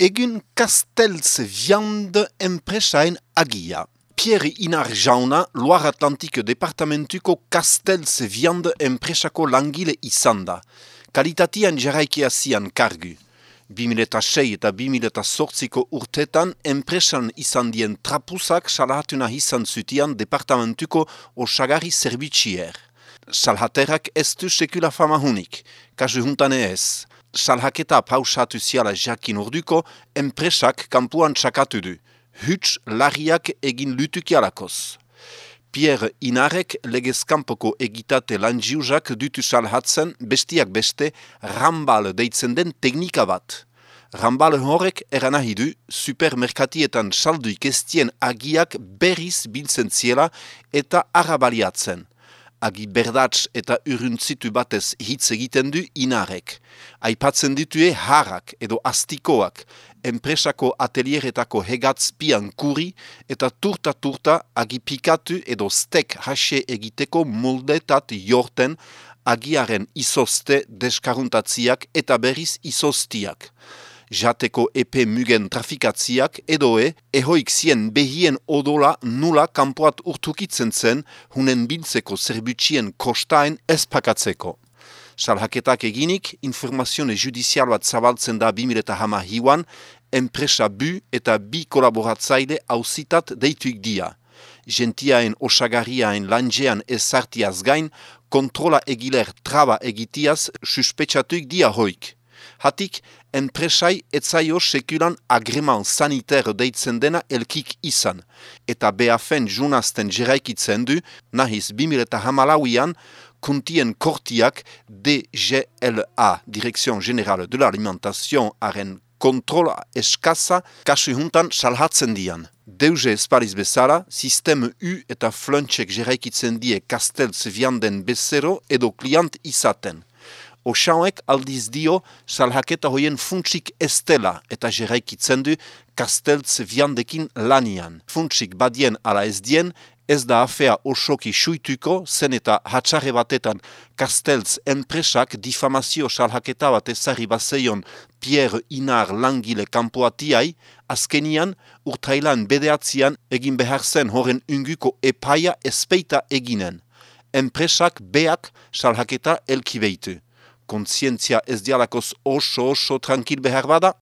Egun Kastelz Viande enpresaen agia. Pierre Inar Jauna, Loire Atlantik Departamentuko Kastelz Viande enpresako langile izan da. Kalitatian jarraikia zian kargu. 2006 eta 2008ko urtetan enpresan izan dien trapusak salahatuna izan zutian departamentuko osagari zerbitxier. Salhaterak ez du sekula famahunik, kasu juntane ez. Salhaketa pausatu ziala jakin urduko, enpresak kampuan txakatu du huts larriak egin lutukialakoz. Pierre Inarek legezkampoko egitate lanjiuzak dutu salhatzen bestiak beste rambal deitzen den teknika bat. Rambal horrek eranahi du supermerkatietan salduik estien agiak berriz biltzen ziela eta arabaliatzen. Agi berdats eta uruntzitu batez hitz egiten du inarek. Aipatzen ditue harrak edo astikoak, enpresako atelieretako hegatzpian kuri eta turta-turta agipikatu edo stek hase egiteko moldetat jorten agiaren izoste deskaruntatziak eta berriz izoztiak. Jateko epe mugen trafikatziak edoe ehoik zien behien odola nula kanpoat urtukitzen zen hunen biltzeko zerbutsien kostaen espakatzeko. Salhaketak eginik, informazione judizial bat zabaltzen da 2000 hama hiuan, enpresa bu eta bi kolaboratzaile hauzitat deituik dia. Gentiaen osagariaen lanjean ezartiaz gain, kontrola egiler traba egitiaz suspetsatuik dia hoik. Hatik, enpresai etzaio sekulan agreman saniter deitzen dena elkik izan, eta beafen junazten jeraikitzen du, nahiz 2000 eta hamalauian, kuntien kortiak DGLA, Direction Generale de l'Alimentation, haren kontrola eskaza kasu juntan salhatzen dian. Deuze espariz bezala, sistem U eta fluntsek jeraikitzen die kastelz vianden bezero edo kliant izaten. Osauek aldiz dio salhaketa hoien funtsik estela eta jeraikitzen du kastelz viandekin lanian. Funtsik badien ala ez dien, ez da afea osoki suituko, zen eta hatxarre batetan kastelz enpresak difamazio salhaketa bat ezari bazeion Pierre Inar langile kampoatiai, azkenian urtailan bedeatzean egin behar zen horren unguko epaia espeita eginen. Enpresak beak salhaketa elkibeitu. Kontzientzia ez dialakoz oso oso tranquil behar bada?